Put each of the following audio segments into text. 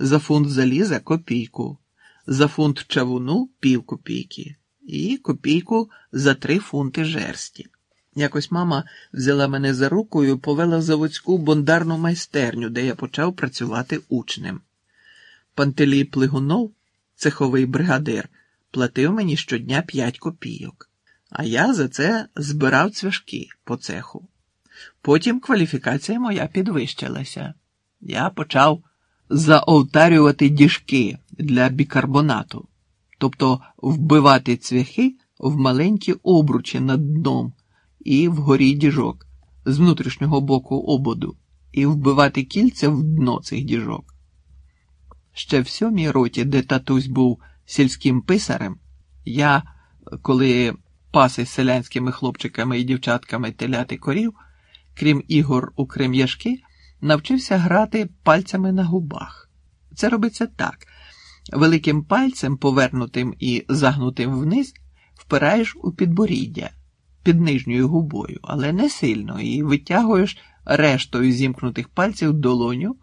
за фунт заліза копійку, за фунт чавуну пів копійки і копійку за три фунти жерсті. Якось мама взяла мене за руку і повела в заводську бондарну майстерню, де я почав працювати учнем. Пантелій Плигунов, цеховий бригадир, платив мені щодня п'ять копійок, а я за це збирав цвяшки по цеху. Потім кваліфікація моя підвищилася. Я почав заовтарювати діжки для бікарбонату, тобто вбивати цвяхи в маленькі обручі над дном і вгорі діжок з внутрішнього боку ободу, і вбивати кільця в дно цих діжок. Ще в сьомій роті, де татусь був сільським писарем, я, коли паси селянськими хлопчиками і дівчатками теляти корів, крім ігор у крем'яшки, навчився грати пальцями на губах. Це робиться так: великим пальцем, повернутим і загнутим вниз, впираєш у підборіддя під нижньою губою, але не сильно, і витягуєш рештою зімкнутих пальців долоню,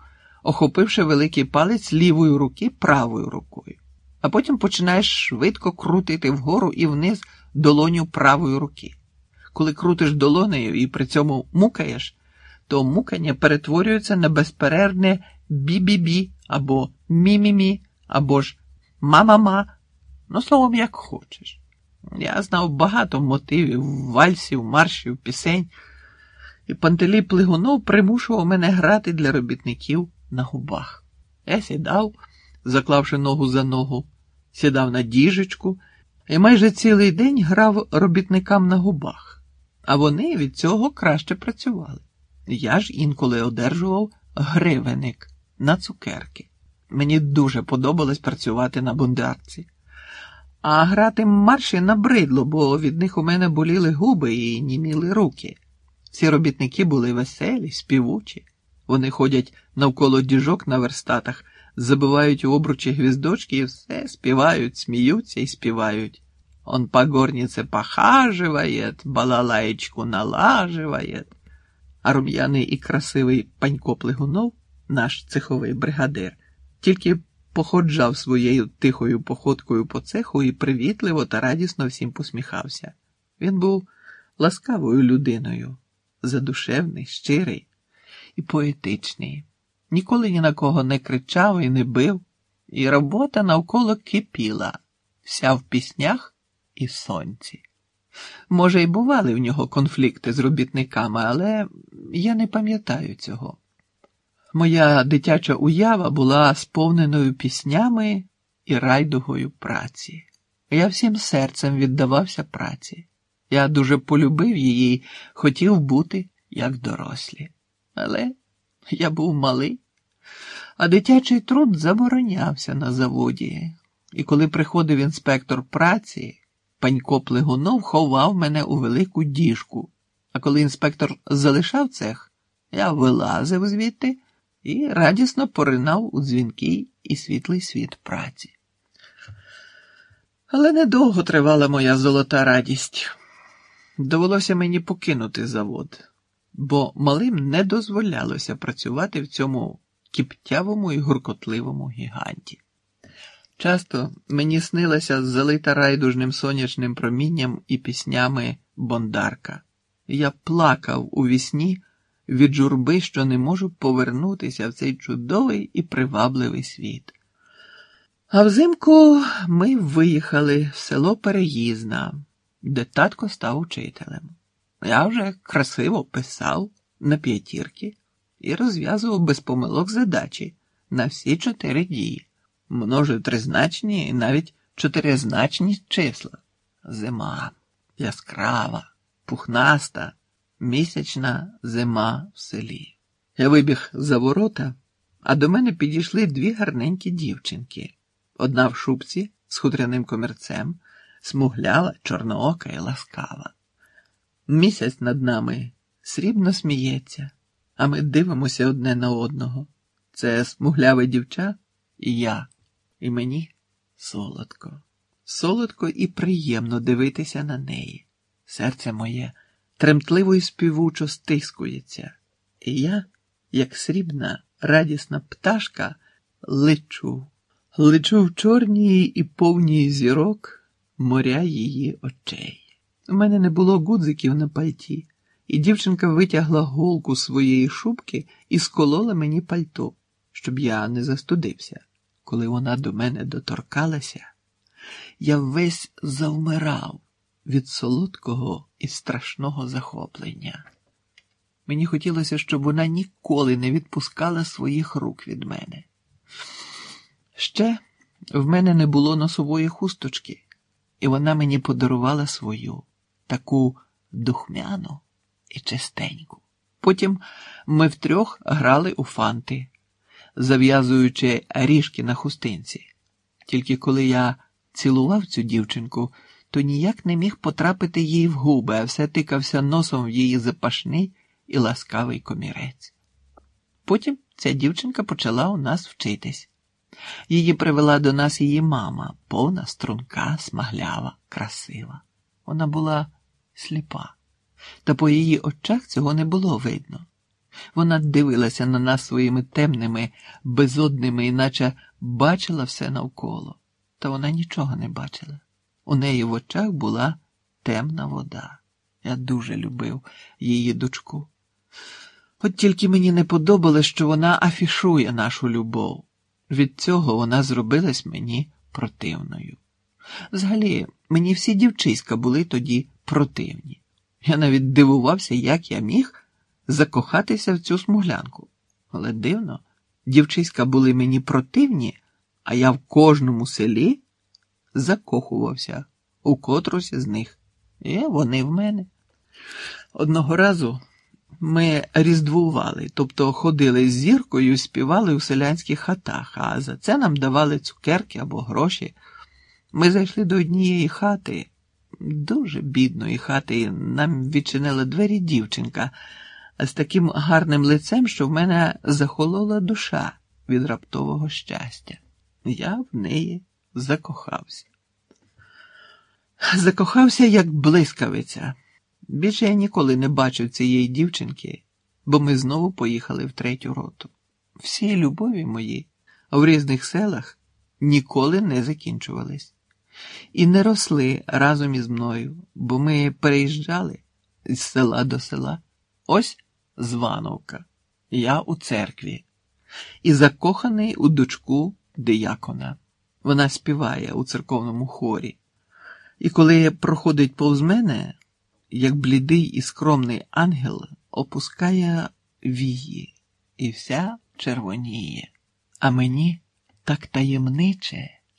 охопивши великий палець лівої руки правою рукою. А потім починаєш швидко крутити вгору і вниз долоню правої руки. Коли крутиш долонею і при цьому мукаєш, то мукання перетворюється на безперервне бі-бі-бі або мі-мі-мі, або ж ма-ма-ма, ну словом, як хочеш. Я знав багато мотивів, вальсів, маршів, пісень, і Пантелій Плигунов примушував мене грати для робітників на губах. Я сідав, заклавши ногу за ногу, сідав на діжечку і майже цілий день грав робітникам на губах, а вони від цього краще працювали. Я ж інколи одержував гривеник на цукерки. Мені дуже подобалось працювати на бундарці. А грати марші набридло, бо від них у мене боліли губи і німіли руки. Ці робітники були веселі, співучі. Вони ходять навколо діжок на верстатах, забивають у обручі гвіздочки і все співають, сміються і співають. Он по горнице похаживает, балалаєчку налаживает. А рум'яний і красивий панько Плигунов, наш цеховий бригадир, тільки походжав своєю тихою походкою по цеху і привітливо та радісно всім посміхався. Він був ласкавою людиною, задушевний, щирий і поетичний. Ніколи ні на кого не кричав і не бив, і робота навколо кипіла, вся в піснях і сонці. Може, й бували в нього конфлікти з робітниками, але я не пам'ятаю цього. Моя дитяча уява була сповненою піснями і райдугою праці. Я всім серцем віддавався праці. Я дуже полюбив її, хотів бути як дорослі. Але я був малий, а дитячий труд заборонявся на заводі, і коли приходив інспектор праці, панько Плигунов ховав мене у велику діжку, а коли інспектор залишав цех, я вилазив звідти і радісно поринав у дзвінкий і світлий світ праці. Але недовго тривала моя золота радість. Довелося мені покинути завод, бо малим не дозволялося працювати в цьому кіптявому і гуркотливому гіганті. Часто мені снилася залита райдужним сонячним промінням і піснями Бондарка. Я плакав у вісні від журби, що не можу повернутися в цей чудовий і привабливий світ. А взимку ми виїхали в село Переїзна, де татко став учителем. Я вже красиво писав на п'ятірки і розв'язував без помилок задачі на всі чотири дії, множив тризначні і навіть чотиризначні числа. Зима яскрава, пухнаста місячна зима в селі. Я вибіг за ворота, а до мене підійшли дві гарненькі дівчинки. Одна в шубці з хутряним комірцем, смуглява, чорноока і ласкава. Місяць над нами срібно сміється, а ми дивимося одне на одного. Це смугляве дівча і я, і мені солодко, солодко і приємно дивитися на неї. Серце моє тремтливо і співучо стискується, і я, як срібна, радісна пташка, лечу, лечу в чорній і повній зірок моря її очей. У мене не було гудзиків на пальті, і дівчинка витягла голку своєї шубки і сколола мені пальто, щоб я не застудився. Коли вона до мене доторкалася, я весь завмирав від солодкого і страшного захоплення. Мені хотілося, щоб вона ніколи не відпускала своїх рук від мене. Ще в мене не було носової хусточки, і вона мені подарувала свою, таку духмяну і чистеньку. Потім ми втрьох грали у фанти, зав'язуючи ріжки на хустинці. Тільки коли я цілував цю дівчинку, то ніяк не міг потрапити їй в губи, а все тикався носом в її запашний і ласкавий комірець. Потім ця дівчинка почала у нас вчитись. Її привела до нас її мама, повна, струнка, смаглява, красива. Вона була сліпа, та по її очах цього не було видно. Вона дивилася на нас своїми темними, безодними, іначе бачила все навколо, та вона нічого не бачила. У неї в очах була темна вода. Я дуже любив її дочку. От тільки мені не подобалось, що вона афішує нашу любов. Від цього вона зробилась мені противною. Взагалі, мені всі дівчиська були тоді противні. Я навіть дивувався, як я міг закохатися в цю смуглянку. Але дивно, дівчиська були мені противні, а я в кожному селі закохувався у котрусь з них. І вони в мене. Одного разу ми різдвували, тобто ходили з зіркою, співали у селянських хатах, а за це нам давали цукерки або гроші. Ми зайшли до однієї хати, дуже бідної хати, і нам відчинила двері дівчинка з таким гарним лицем, що в мене захолола душа від раптового щастя. Я в неї закохався. Закохався, як блискавиця. Більше я ніколи не бачив цієї дівчинки, бо ми знову поїхали в третю роту. Всі любові мої в різних селах ніколи не закінчувались і не росли разом із мною, бо ми переїжджали з села до села. Ось Звановка, я у церкві, і закоханий у дочку диякона. Вона співає у церковному хорі. І коли проходить повз мене, як блідий і скромний ангел опускає вії, і вся червоніє. А мені так таємниче.